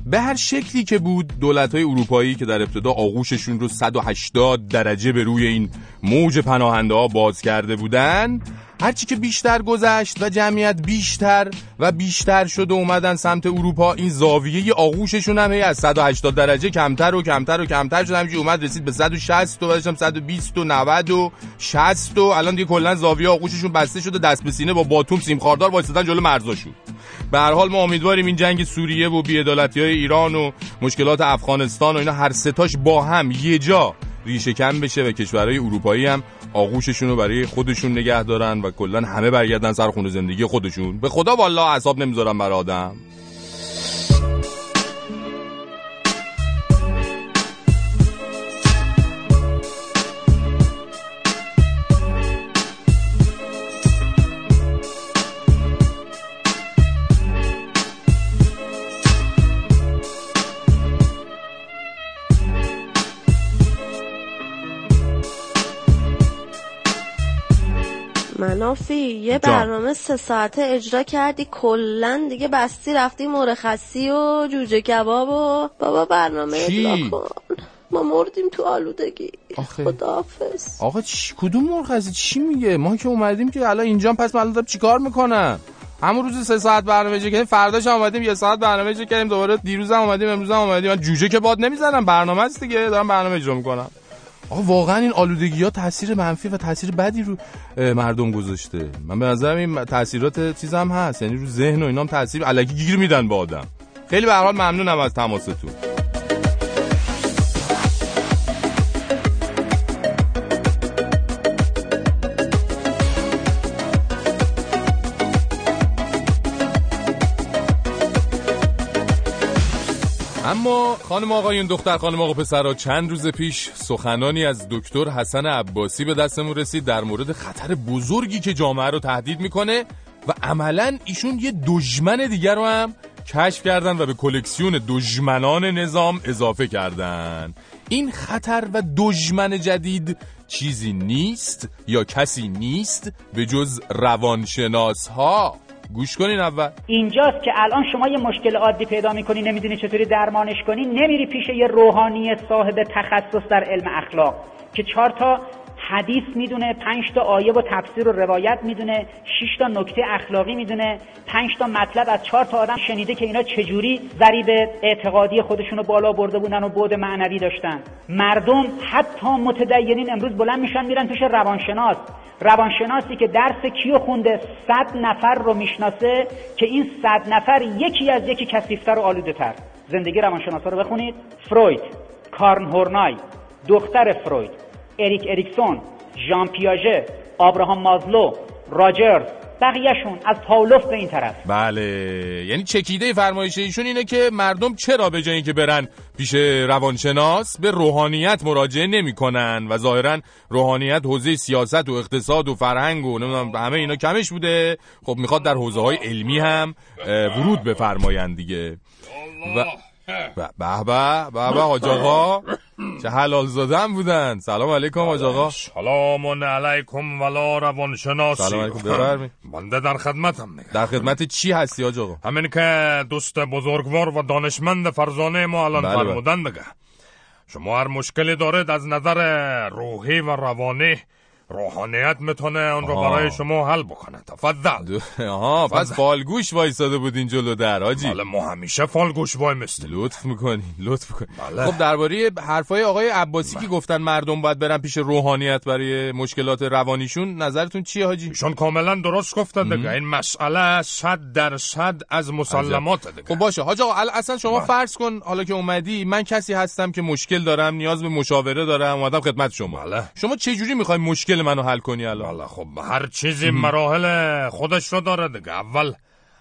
به هر شکلی که بود دولت های اروپایی که در ابتدا آغوششون رو 180 درجه به روی این موج پناهنده ها باز کرده بودن هرچی که بیشتر گذشت و جمعیت بیشتر و بیشتر شد و اومدن سمت اروپا این زاویه آغوششون هم از 180 درجه کمتر و کمتر و کمتر شد. همینجوری اومد رسید به 160 و بعدش هم 120 و 90 و 60 و الان دیگه کلا زاویه آغوششون بسته شده دست به سینه با باتوم سیم خاردار وایسادن جلو مرزاشون. به هر حال ما امیدواریم این جنگ سوریه و بی‌عدالتی های ایران و مشکلات افغانستان و اینا هر ستاش با هم یه جا ریشه کم بشه و کشورهای اروپایی هم آغوششون رو برای خودشون نگه دارن و کلا همه برگردن سر خونه زندگی خودشون. به خدا والا اعصاب نمی‌ذارم بر آدم. منافی یه. برنامه سه ساعته اجرا کردی کلا دیگه بستی رفتی مرخصی و جوجه کباب و بابا برنامه؟ اجرا کن. ما مردیم تو آلودگی. آخه. خداحافظ. آقا چی کدوم مرخصی چی میگه؟ ما که اومدیم که الان اینجا پس من دارم چیکار می‌کنم؟ همون روز سه ساعت برنامه اجرا کردیم فرداش اومدیم یه ساعت برنامه اجرا کردیم دوباره دیروز هم اومدیم امروز هم اومدیم. من جوجه که باد نمی‌زنم برنامه است دیگه دارم برنامه اجرا می‌کنم. آقا واقعا این آلودگی ها تاثیر منفی و تاثیر بدی رو مردم گذاشته. من به نظرم این تاثیرات چیز هم هست. یعنی رو ذهن و اینا هم تاثیر الکی گیر میدن به آدم. خیلی به هر حال ممنونم از تماستون. اما خانم آقایون دختر خانم آقا پسرها چند روز پیش سخنانی از دکتر حسن عباسی به دستمون رسید در مورد خطر بزرگی که جامعه رو تهدید می‌کنه و عملا ایشون یه دشمن دیگر رو هم کشف کردن و به کلکسیون دشمنان نظام اضافه کردن. این خطر و دشمن جدید چیزی نیست یا کسی نیست به جز روانشناس ها گوش کنین اول. اینجاست که الان شما یه مشکل عادی پیدا می‌کنی نمی‌دونی چطوری درمانش کنی نمیری پیش یه روحانی صاحب تخصص در علم اخلاق که چهار تا حدیث می‌دونه پنج تا آیه و تفسیر و روایت می‌دونه شش تا نکته اخلاقی می‌دونه پنج تا مطلب از چهار تا آدم شنیده که اینا چجوری ضریب اعتقادی خودشون رو بالا برده بودن و بعد معنوی داشتن. مردم حتی متدینین امروز بلند میشن میرن پیش روانشناس. روانشناسی که درس کیو خونده صد نفر رو می‌شناسه که این صد نفر یکی از یکی کثیفتر و آلوده تر زندگی روانشناسا رو بخونید. فروید کارن هورنای دختر فروید. اریک اریکسون ژان پیاژه آبراهام مازلو راجرز بقیهشون از پاولوف به این طرف. بله. یعنی چکیده فرمایش ایشون اینه که مردم چرا به جای اینکه برن پیش روانشناس به روحانیت مراجعه نمی‌کنن و ظاهرا روحانیت حوزه سیاست و اقتصاد و فرهنگ و نمی‌دونم همه اینا کمش بوده. خب می‌خواد در حوزه های علمی هم ورود بفرمایند دیگه. و به به به حاج آقا چه حلال زادن بودن. سلام علیکم حاج آقا سلام علیکم ولا روانشناسی. سلام علیکم بفرمایید بنده در خدمتم دیگه در خدمت چی هستی حاج آقا همین که دوست بزرگوار و دانشمند فرزانه ما الان بله، بله. فرمودن دیگه شما هر مشکلی دارید از نظر روحی و روانی روحانیت می‌تونه اون رو. برای شما حل بکنه. تفضل. آها پس. فالگوش وایساده بودین جلو در حاجی بله ما همیشه فالگوش وای مثل لطف می‌کنی لطف می‌کنی بله. خب درباره حرفای آقای عباسی که گفتن مردم باید برن پیش روحانیت برای مشکلات روانیشون نظرتون چیه حاجی ایشون کاملا درست گفتن دیگه. این مسئله صد درصد از مسلمات دیگه. خب باشه. حاج آقا اصلا شما فرض کن حالا که اومدی من کسی هستم که مشکل دارم نیاز به مشاوره دارم اومدم خدمت شما. بله. شما چه جوری می‌خوای مشکل منو حل کنی الان؟ بله خب هر چیزی مراحل خودش رو داره دیگه. اول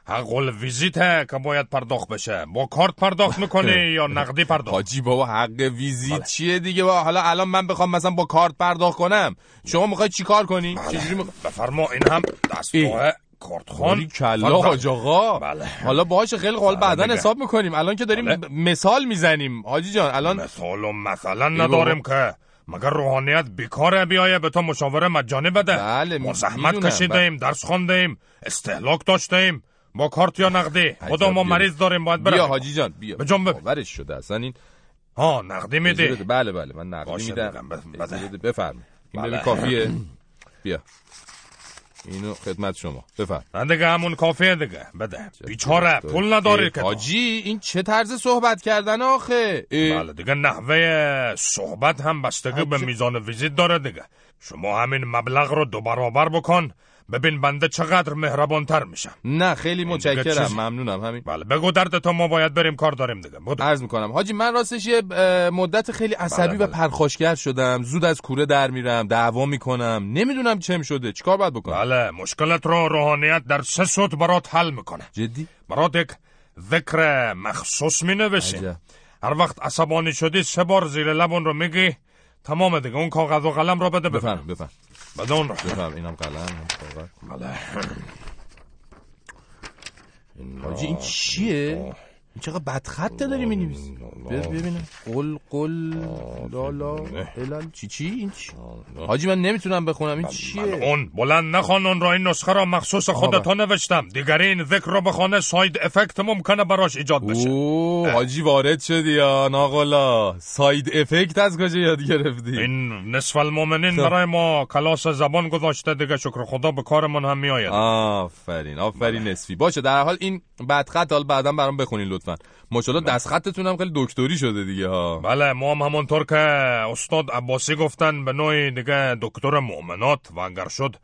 حق الویزیته که باید پرداخت بشه. با کارت پرداخت می‌کنی *laughs* یا نقدی پرداخت؟ حاجی بابا حق ویزیت بله. چیه دیگه؟ بابا حالا الان من بخوام مثلا با کارت پرداخت کنم. شما می‌خوای چیکار کنی؟ چجوری می‌خوای بفرما این هم دستگاه کارتخان خان کلا حاج آقا. بله. حالا باشه خیلی حال بعدا دیگه. حساب می‌کنیم. الان که داریم بله. مثال می‌زنیم. حاجی جان الان مثال و مثلا. نداریم که مگر روحانیت بیکاره بیایه به تو مشاوره مجانی بده؟ بله، ما زحمت می‌دونم. کشیدیم درس خواندیم استهلاک داشتیم. با کارت یا نقدی؟ خدا ما. مریض داریم باید برم بیا حاجی جان بیا. به جنب. شده اصلا این ها نقدی میدی؟ بده. بله بله من نقدی میدم. بفرمایید. این بله. کافیه. *clears throat* بیا. اینو خدمت شما. بفرم نه دیگه همون کافیه دیگه. بده. بیچاره پول نداری که. حاجی این چه طرز صحبت کردن آخه. بله دیگه نحوه صحبت هم بستگی به میزان ویزیت داره دیگه. شما همین مبلغ رو دو برابر بکن. ببین بنده چقدر مهربانتر میشم. نه خیلی متشکرم ممنونم همین. بله بگو درد تو ما باید بریم کار داریم دیگه. بودو. عرض می‌کنم. حاجی من راستش یه مدت خیلی عصبی بله، و پرخاشگر شدم. زود از کوره در میرم دعوا می‌کنم. نمی‌دونم چم شده. چیکار باید بکنم؟ بله مشکلت رو روحانیت در سه صوت برات حل می‌کنه جدی؟ برات یک ذکر مخصوص می نوشیم هر وقت عصبانی شدی سه بار زیر لبون رو میگی تمام دیگه. اون کاغذ و قلم رو بده بفهم بفهم بفهم اینم قلم بله. حاجی این چیه؟ این چقدر بدخطه داری می‌نویسی؟ بذار ببینم قل قل. لالا هلال. چی چی؟ این چی؟ حاجی من نمی‌تونم بخونم. این چیه؟ اون بلند نخوان اون را. این نسخه را مخصوص خودتو نوشتم. دیگری این ذکر رو بخونه side effect ممکنه براش ایجاد بشه. اوه حاجی وارد شدی یا ناقلا؟ side effect از کجا یاد گرفتی؟ این نصف المؤمنین خب. برای ما کلاس زبان گذاشته. دیگه شکر خدا به کارمون هم میآید. آفرین آفرین نصفی. باشه در حال این بدخط حال بعدا برام بخونین لطفا. ماشاءالله دست خطتون هم خیلی دکتری شده دیگه ها. بله ما هم همونطور که استاد عباسی گفتن به نوعی دیگه دکتر مؤمنات و اگر شد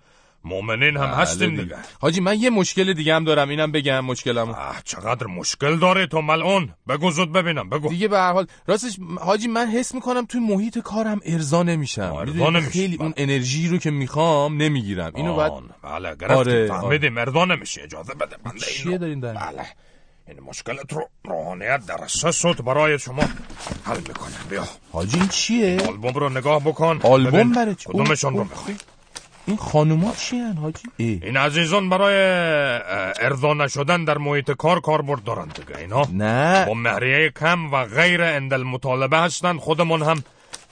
مؤمنین هم بله هستیم دیگه. دیگه. حاجی من یه مشکل دیگه هم دارم اینم بگم مشکلم اه چقدر مشکل داری تو ملعون؟ بگو زود ببینم بگو. دیگه به هر حال راستش حاجی من حس می‌کنم توی محیط کارم ارضا نمیشم. ارضا؟ نمیشی. خیلی اون انرژی رو که می‌خوام نمی‌گیرم. اینو آن، بله گرفتیم آره، فهمیدیم. ارضا نمیشه اجازه بده بنده چیه اینو. دارین در بله. این مشکلت رو روحانیت در سه صوت برای شما حل می‌کنه بیا. حاجی این چیه؟ آلبوم رو نگاه بکن. آلبوم برای چی؟ کدومشون رو می‌خوای؟ این خانوما چی هن حاجی؟ اه. این عزیزان برای ارضا نشدن در محیط کار کاربرد دارن دیگه اینا. نه. با مهریه کم و غیر اندل مطالبه هستن خودمون هم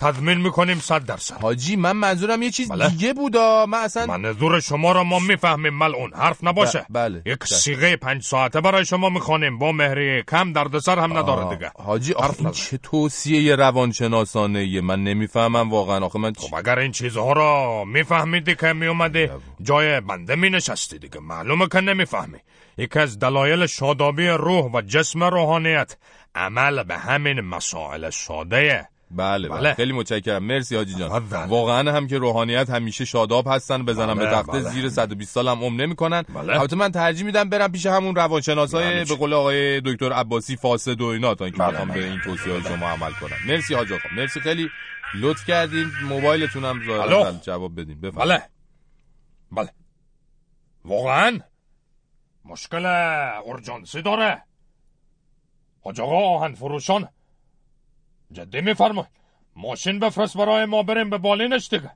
تضمین می‌کنیم صد درصد. حاجی من منظورم یه چیز بله. دیگه بودا. من اصلا منظور شما را ما می‌فهمیم ملعون. حرف نباشه. ب- بله. یک بله. سیغه پنج ساعته برای شما می‌خوانیم. با مهریه کم دردسر هم نداره آه، دیگه. حاجی حرف آخه. چه توصیه روانشناسانه یه من نمی‌فهمم واقعا. آخه من خب اگر این چیزها را میفهمیدی که میومدی جای بنده مینشستی دیگه. معلومه که نمی‌فهمی. یکی از دلایل شادابی روح و جسم روحانیت عمل به همین مسائل ساده بله, بله بله. خیلی متشکرم مرسی حاجی جان تفضل. واقعا هم که روحانیت همیشه شاداب هستن بزنم به بله، تخته بله. زیر 120 سال هم عمر نمی‌کنن بله. البته من ترجیح میدم برم پیش همون روانشناسای یعنی به؟ قول آقای دکتر عباسی فاسد و اینا تا اینکه بله، بخوام بله. به این توصیه شما عمل کنم مرسی حاج آقا مرسی خیلی لطف کردین موبایلتون هم ظاهرا. جواب بدین بفرمایید بله بله واقعا مشکل ارجانسی داره حاج آقا آهن فروشان جدی میفرمای ماشین بفرست برای ما بریم به بالینش دیگه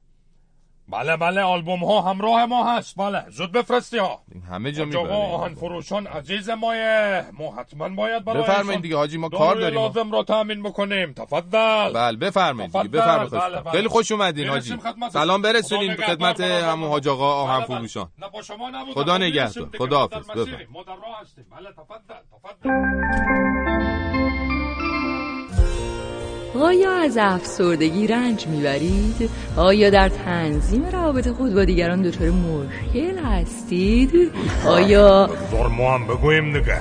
بله بله آلبوم ها همراه ما هست بله زود بفرستی ها همه جا آقا آهن فروشان عزیز مایه ما حتما باید برای بفرمایید دیگه حاجی ما کار داریم. لازم را تامین بکنیم تفضل بله بفرمایید دیگه. بفرمایید بله، بله. خیلی خوش اومدین حاجی. سلام برسونین خدمت. همون حاج آقا آهن بله، بله. فروشان. خدا نگهدار. خدا حافظ. بفرمایید. ما در راه هستیم بله تفضل تفضل آیا از افسردگی رنج می‌برید؟ آیا در تنظیم روابط خود با دیگران دچار مشکل هستید؟ آیا بگذار ما هم بگوییم دیگه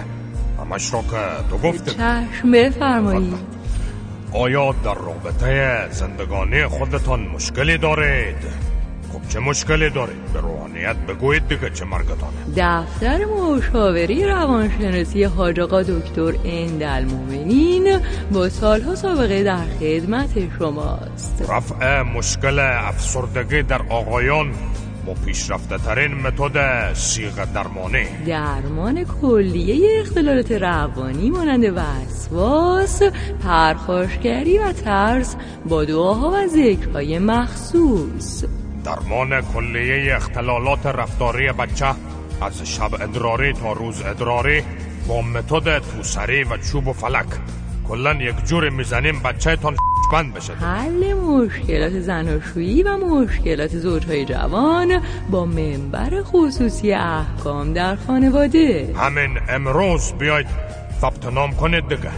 همش را که تو گفتی چشم بفرمایید آیا در رابطه زندگانی خودتان مشکلی دارید؟ چه مشکلی دارید؟ به روحانیت بگویید دیگه چه مرگتانه. دفتر مشاوره روانشناسی حاج آقا دکتر اندالمومنین با سالها سابقه در خدمت شماست. رفع مشکل افسردگی در آقایان با پیشرفته ترین متد سیغ درمانی. درمان کلیه اختلالات روانی مانند وسواس، پرخاشگری و ترس با دعاها و ذکرهای مخصوص. درمان کلیه اختلالات رفتاری بچه. از شب ادراری تا روز ادراری با متد توسری و چوب و فلک. کلا یک جوری می‌زنیم بچه تان ارجمند بشد حل مشکلات زناشویی و مشکلات زوجهای جوان با منبر خصوصی احکام در خانواده. همین امروز بیاید ثبت نام کنید دیگه.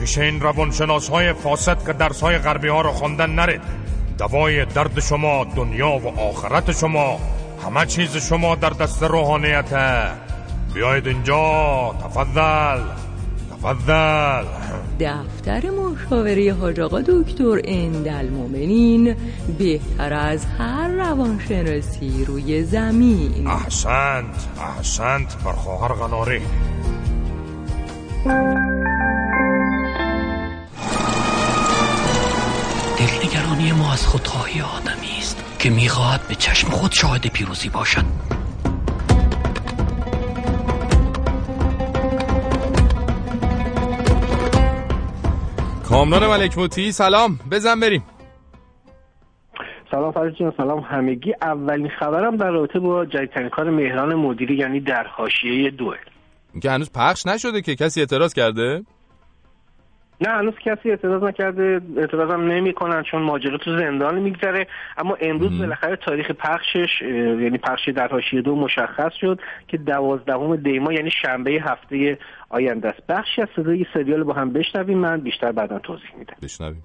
پیش این روانشناس های فاسد که درس های غربی ها رو خوندن نرید. دوای درد شما دنیا و آخرت شما همه چیز شما در دست روحانیته بیاید اینجا تفضل تفضل. دفتر مشاوره حاج آقا دکتر اندل مومنین بهتر از هر روانشناسی روی زمین. احسنت احسنت بر خواهر از خودخواهی آدمی است که می‌خواهد به چشم خود شاهد پیروزی باشد. کامران ملک موتی سلام. بزن بریم. سلام جان سلام همگی. اولین خبرم در رابطه با جدیدترین کار مهران مدیری یعنی در حاشیه دوه که هنوز پخش نشده که کسی اعتراض کرده؟ نه هنوز کسی اعتراض نکرده اعتراض هم نمی کنن چون ماجرا تو زندان میگذره. اما امروز بالاخره تاریخ پخشش یعنی پخش در حاشیه دو مشخص شد که دوازدهم دیما یعنی شنبه هفته آینده است. بخشی از صدای سریال با هم بشنویم. من بیشتر بعدا توضیح میدم. بشنویم.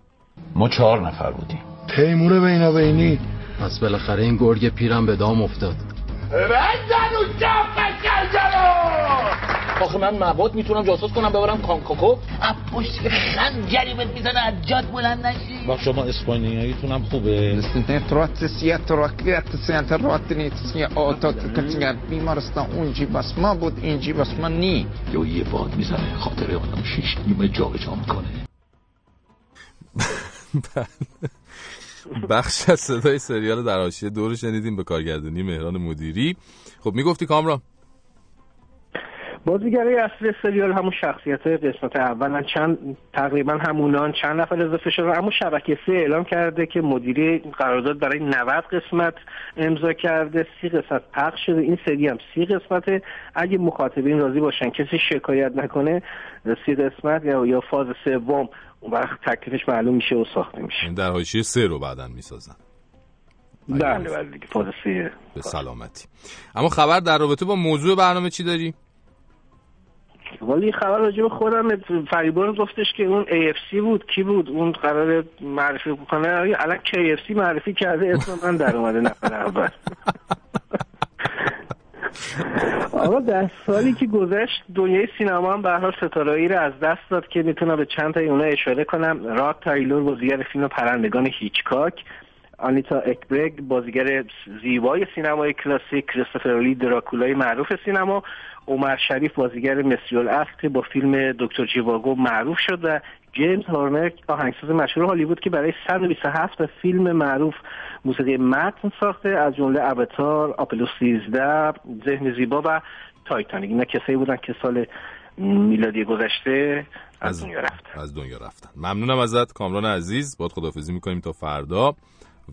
ما چهار نفر بودیم. تیمور بینابینی پس بالاخره این گرگ پیرم به دام افتاد. بزن و آخه من مواد می‌تونم جاسوس کنم ببرم کانکاکو. پشت خنجری بهت می‌زنه از جاد بلند نشی. با شما اسپانیاییتون هم خوبه. بیمارستان اون جیب بس ما بود این جیب بس ما نی یا یه باد می‌زنه خاطر آدم شیش نیمه جا جا می‌کنه بخش از صدای سریال در حاشیه دو رو شنیدیم به کارگردانی مهران مدیری. خب می‌گفتی کامران بازیگرای اصلی سریال همون شخصیت های قسمت اول چند تقریبا همونان. چند نفر اضافه شدن اما شبکه سه اعلام کرده که مدیری قرارداد برای 90 قسمت امضا کرده. سی قسمت پخش شده. این سری هم سی قسمت اگه مخاطبین راضی باشن کسی شکایت نکنه سی قسمت یا یا فاز سوم اون وقت تکلیفش معلوم میشه و ساخته میشه. این در حاشیه سه رو بعدا می‌سازن. بله بله دیگه. فاز سه. به سلامتی. اما خبر در رابطه با موضوع برنامه چی داری؟ ولی خبر راجع به خودم فریبان گفتش که اون AFC بود. کی بود؟ اون قرار معرفی کنه الان KFC معرفی کرده؟ اسم من در اومده نفر اول. *laughs* آقا در سالی که گذشت دنیای سینما هم به هر حال ستاره‌هایی رو از دست داد که می‌تونم به چند تا اونا اشاره کنم. راد تایلور بازیگر فیلم پرندگان هیچکاک. آنیتا اکبرگ بازیگر زیبای سینمای کلاسیک. کریستوفر لی دراکولای معروف سینما. عمر شریف بازیگر مصری‌الاصل با فیلم دکتر جیواگو معروف شد و جیمز هورنر آهنگساز مشهور هالیوود که برای 127 فیلم معروف موسیقی متن ساخته از جمله اواتار، آپولو 13، ذهن زیبا و تایتانیک. اینا کسایی بودن که سال میلادی گذشته از دنیا رفتن. از دنیا رفتن. ممنونم ازت کامران عزیز. باید خدافزی می‌کنیم تا فردا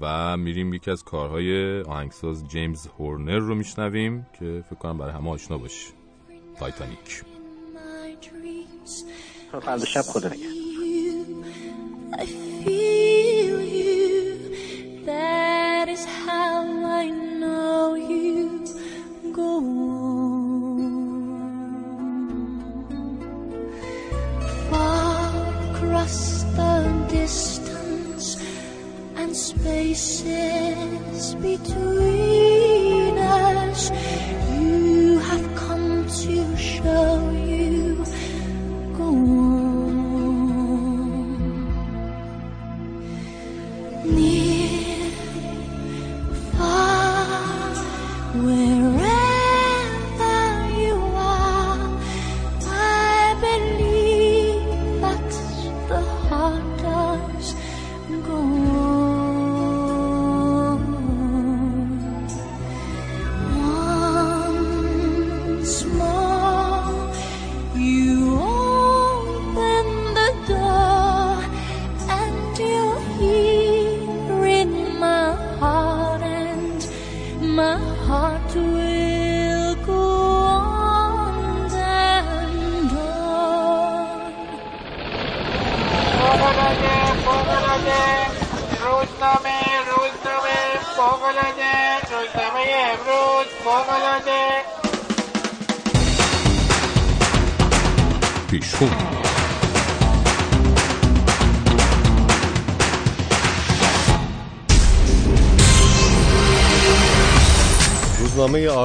و میریم یکی از کارهای آهنگساز جیمز هورنر رو میشنویم که فکر کنم برای همه آشنا باشه تایتانیک تا فردا شب خدا نگهدار. I feel you. That is how I know you go on. Far across the distance and spaces between us, you have you.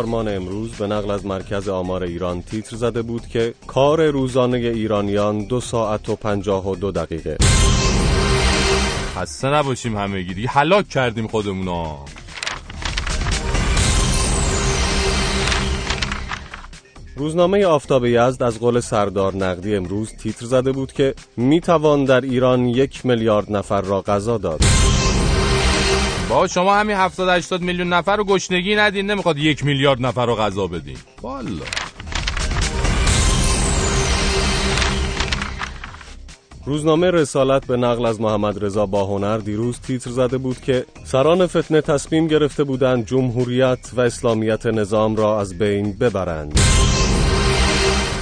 آرمان امروز به نقل از مرکز آمار ایران تیتر زده بود که کار روزانه ایرانیان دو ساعت و پنجاه و دو دقیقه. خسته نباشیم همگی دیگه. هلاک کردیم خودمونا. روزنامه آفتاب یزد از قول سردار نقدی امروز تیتر زده بود که می‌توان در ایران یک میلیارد نفر را غذا داد. با شما همین 70 80 میلیون نفر رو گشنگی ندین نمی‌خواد یک میلیارد نفر رو غذا بدین. والا. روزنامه رسالت به نقل از محمد رضا باهنر دیروز تیتر زده بود که سران فتنه تصمیم گرفته بودند جمهوریت و اسلامیت نظام را از بین ببرند.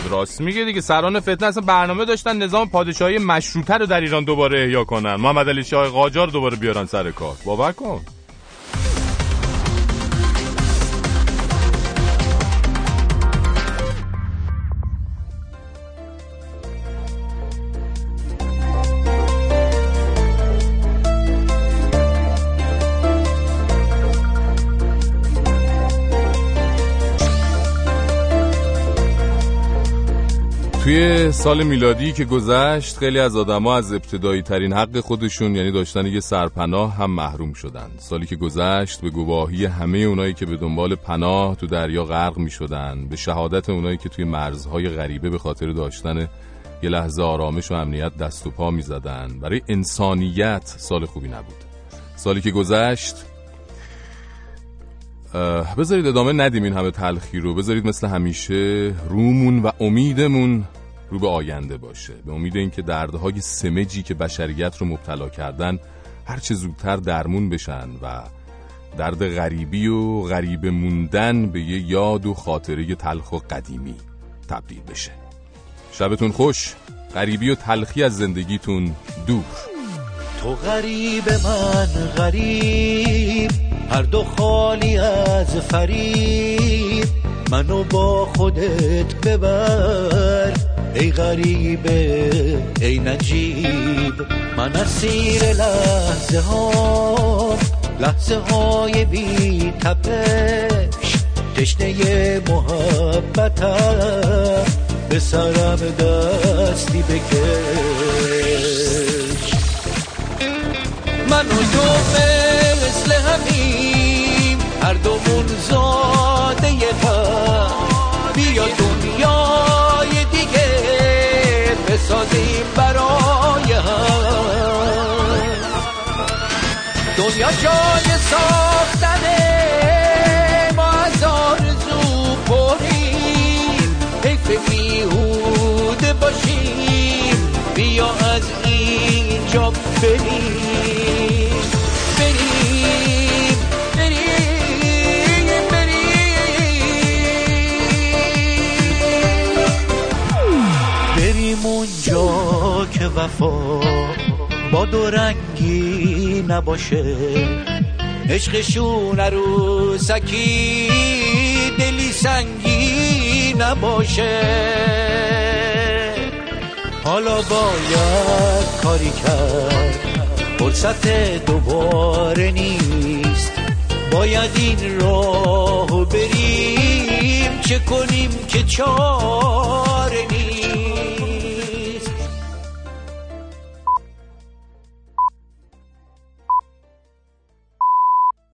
راست میگه دیگه. سران فتنه اصلا برنامه داشتن نظام پادشاهی مشروطه رو در ایران دوباره احیا کنن. محمد علی شاه قاجار دوباره بیارن سر کار. باور کن. توی سال میلادی که گذشت خیلی از آدما از ابتدایی ترین حق خودشون یعنی داشتن یه سرپناه هم محروم شدن. سالی که گذشت به گواهی همه اونایی که به دنبال پناه تو دریا غرق می شدن به شهادت اونایی که توی مرزهای غریبه به خاطر داشتن یه لحظه آرامش و امنیت دست و پا می زدن برای انسانیت سال خوبی نبود. سالی که گذشت بذارید ادامه ندیم این همه تلخی رو. بذارید مثل همیشه رومون و امیدمون رو به آینده باشه. به امید اینکه دردهای سمجی که بشریت رو مبتلا کردن هرچه زودتر درمون بشن و درد غریبی و غریب موندن به یه یاد و خاطره تلخ و قدیمی تبدیل بشه. شبتون خوش. غریبی و تلخی از زندگیتون دور. تو غریب من غریب هر دو خالی از فریب. منو با خودت ببر. ای غریبه ای نجیب من اسیر لحظه ها لحظه های بی تپش تشنه محبتم به سرم دستی بکش. من و تو مثل همیم هر دومون زاده غم بیا دنیای بسازیم برای هم. دنیا جای ساختنه ما از آرزو پریم. حیف بیهوده باشیم. بیا از اینجا بریم. که وفا با دو رنگی نباشه. عشقشون عروسکی دلی سنگی نباشه. حالا باید کاری کرد فرصت دوباره نیست. باید این راهو بریم چه کنیم که چاره نیست.